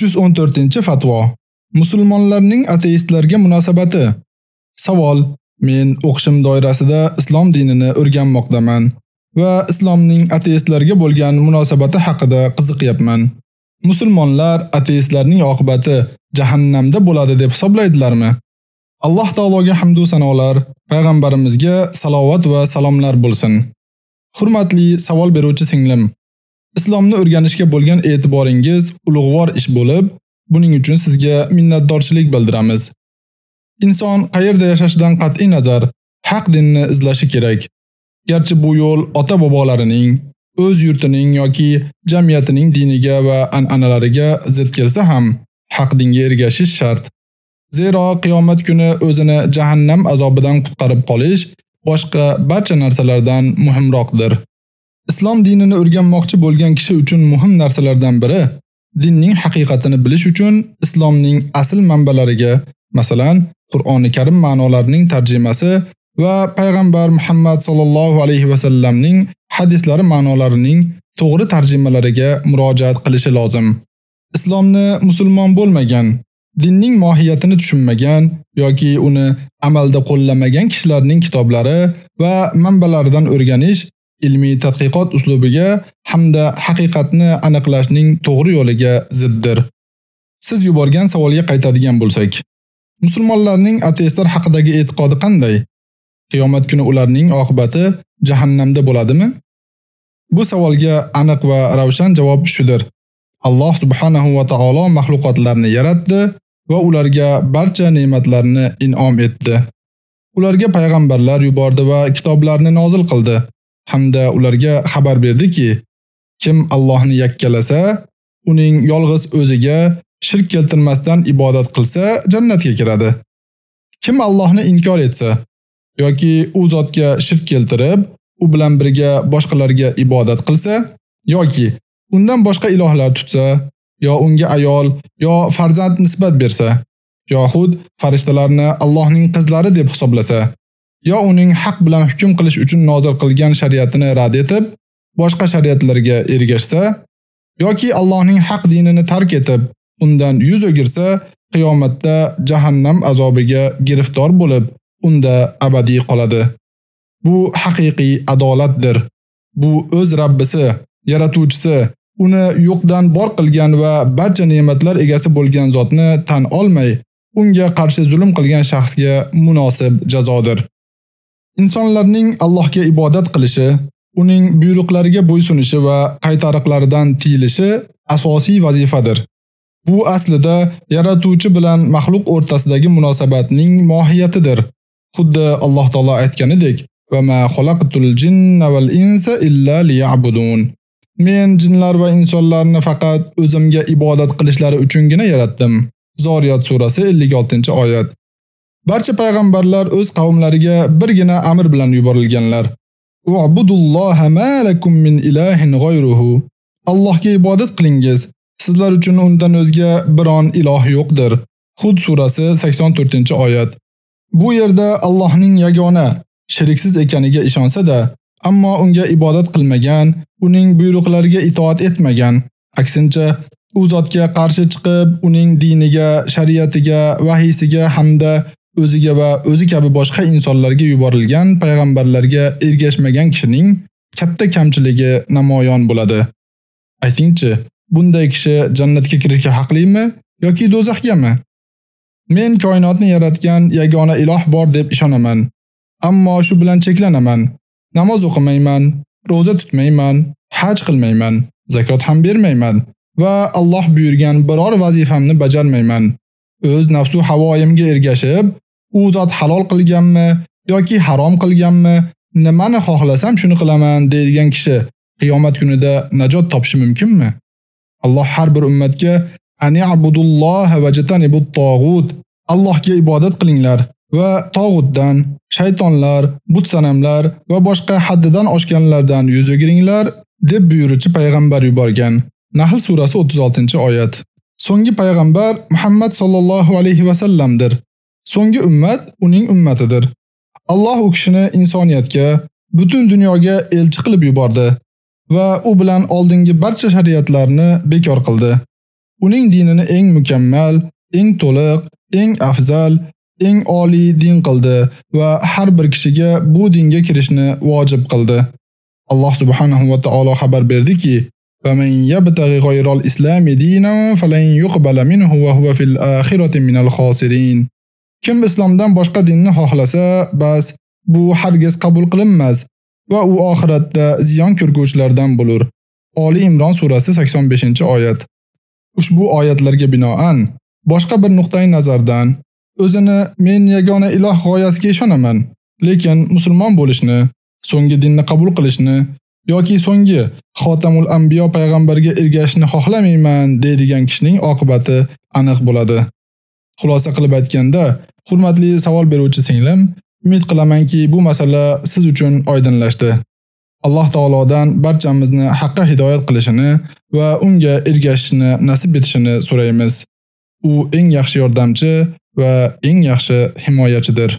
314-fatvo. Musulmonlarning ateistlarga munosabati. Savol: Men o'qishim doirasida islom dinini o'rganmoqdaman va islomning ateistlarga bo'lgan munosabati haqida qiziqyapman. Musulmonlar ateistlarning oqibati jahannamda bo'ladi deb hisoblaydilarmi? Alloh taologa hamd va sanolar, payg'ambarimizga salovat va salomlar bo'lsin. Hurmatli savol beruvchi singlim, Islomni o'rganishga bo'lgan e'tiboringiz ulug'vor ish bo'lib, buning uchun sizga minnatdorchilik bildiramiz. Inson qayerda yashashidan qat'i nazar haq dinni izlashi kerak. Garchi bu yo'l ota-bobolarining, o'z yurtining yoki jamiyatining diniga va an'analariga zid kelsa ham, haq dinga ergashish shart. Zero qiyomat kuni o'zini jahannam azobidan qutqarib qolish boshqa barcha narsalardan muhimroqdir. Islom dinini o'rganmoqchi bo'lgan kishi uchun muhim narsalardan biri dinning haqiqatini bilish uchun islomning asl manbalariga, masalan, Qur'oni Karim ma'nolarining tarjimasi va payg'ambar Muhammad sallallohu alayhi va sallamning hadislari ma'nolarining to'g'ri tarjimalariga murojaat qilishi lozim. Islomni musulmon bo'lmagan, dinning mohiyatini tushunmagan yoki uni amalda qo'llamagan kishilarning kitoblari va manbalaridan o'rganish ilmiy tadqiqot uslubiga hamda haqiqatni aniqlashning to'g'ri yo'liga ziddir. Siz yuborgan savolga qaytadigan bo'lsak, musulmonlarning ateistlar haqidagi e'tiqodi qanday? Qiyomat kuni ularning oqibati jahannamda bo'ladimi? Bu savolga aniq va ravshan javob shudir. Alloh subhanahu va taolo mahluqotlarni yaratdi va ularga barcha ne'matlarni in'om etdi. Ularga payg'ambarlar yubordi va kitoblarni nozil qildi. Hamda ularga xabar berdiki, kim Allohni yakkalasa, uning yolg'iz o'ziga shirk keltirmasdan ibodat qilsa, jannatga kiradi. Kim Allohni inkor etsa yoki u zotga shirk keltirib, u bilan birga boshqalarga ibodat qilsa yoki undan boshqa ilohlar tutsa, yo unga ayol, yo farzand nisbat bersa, yoxud farishtalarni Allohning qizlari deb hisoblasa, yo uning haq bilan hukm qilish uchun nozil qilgan shariatini rad etib, boshqa shariatlarga ergashsa, yoki Allohning haq dinini tark etib, undan yuz o'girsa, qiyomatda jahannam azobiga giriftor bo'lib, unda abadiy qoladi. Bu haqiqiy adolatdir. Bu o'z Rabbisi, yaratuvchisi, uni yo'qdan bor qilgan va barcha ne'matlar egasi bo'lgan zotni tan olmay, unga qarshi zulm qilgan shaxsga munosib jazodir. Insonlarning Allohga ibodat qilishi, uning buyruqlariga bo'ysunishi va qaytariqlaridan tiyilishi asosiy vazifadir. Bu aslida yaratuvchi bilan maxluq o'rtasidagi munosabatning mohiyatidir. Xuddi Alloh taolo aytganidek: "Va ma xalaqtul jinna val insa illa liya'budun." Men jinlar va insonlarni faqat o'zimga ibodat qilishlari uchungina yaratdim. Zoriyat surasi 56-oyat. Barcha payg'ambarlar o'z qavmlariga birgina amr bilan yuborilganlar. Wa'budulloha ma lakum min ilahin g'ayruhu. Allohga ibodat qilingiz. Sizlar uchun undan o'zga biron iloh yo'qdir. Hud surasi 84-oyat. Bu yerda Allohning yagona, shiriksiz ekaniga ishonsa-da, ammo unga ibodat qilmagan, uning buyruqlariga itoat etmagan, aksincha u zotga qarshi chiqib, uning diniga, shariatiga, vahiysiga hamda o'ziga va o'zi kabi boshqa insonlarga yuborilgan payg'ambarlarga ergashmagan kishining katta kamchiligi namoyon bo'ladi. Aytingchi, bunday kishi jannatga kirishga haqlimi yoki do'zaxgami? Men koinotni yaratgan yagona iloh bor deb ishonaman, ammo shu bilan cheklanaman. Namoz o'qimayman, roza tutmayman, haj qilmayman, zakot ham bermayman va Alloh buyurgan biror vazifamni bajarmayman. O'z nafsu havoyimga ergashib, u zot halol qilganmi yoki harom qilganmi, nimani xohlasam shuni qilaman deydigan kishi qiyomat kunida najot topishi mumkinmi? Alloh har bir ummatga ani'budulloha va jatanibut tog'ut Allohga ibodat qilinglar va tog'utdan, shaytonlar, butsanamlar va boshqa haddidan oshganlardan yuz o'giringlar deb buyuruvchi payg'ambar yuborgan. Nahl surasi 36-oyat. So'nggi payg'ambar Muhammad sallallohu alayhi va sallamdir. So'nggi ummat uning ummatidir. Alloh u kishini insoniyatga, butun dunyoga elchi qilib yubordi va u bilan oldingi barcha shariatlarni bekor qildi. uning dinini eng mukammal, eng to'liq, eng afzal, eng oliy din qildi va har bir kishiga bu dinga kirishni vojib qildi. Alloh subhanahu va taolo xabar berdiki: "Faman yabtaghi ghayral islami dinan falan yuqbala minhu wa huwa fil akhirati minal khosirin." Kim islomdan boshqa dinni xohlasa, bas bu hargiz qabul qilinmas va u oxiratda ziyon ko'rguvchilardan bo'lur. Oli Imron surasi 85-oyat. Ushbu oyatlarga binoan boshqa bir nuqtai nazardan o'zini men yagona iloh g'oyasiga ishonaman, lekin musulmon bo'lishni, so'nggi dinni qabul qilishni yoki so'nggi Xotamul Anbiyo payg'ambarga ergashishni xohlamayman deydigan kishining oqibati aniq bo'ladi. Xulosa qilib aytganda, hurmatli savol beruvchi singlim, umid qilamanki, bu masala siz uchun oydinlashdi. Alloh taolodan barchamizni haqqa hidoyat qilishini va unga ergashishni nasib etishini so'raymiz. U eng yaxshi yordamchi va eng yaxshi himoyachidir.